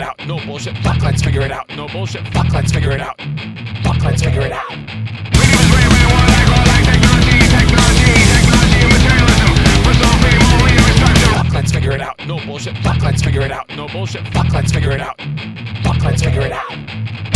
Let's figure it out. No bullshit. Fuck, let's figure it out. Fuck, let's figure it out. Let's figure it out. No bullshit. Fuck, let's figure it out. No bullshit. Fuck, let's figure it out. Fuck, let's figure it out.